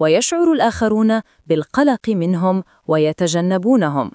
ويشعر الآخرون بالقلق منهم ويتجنبونهم.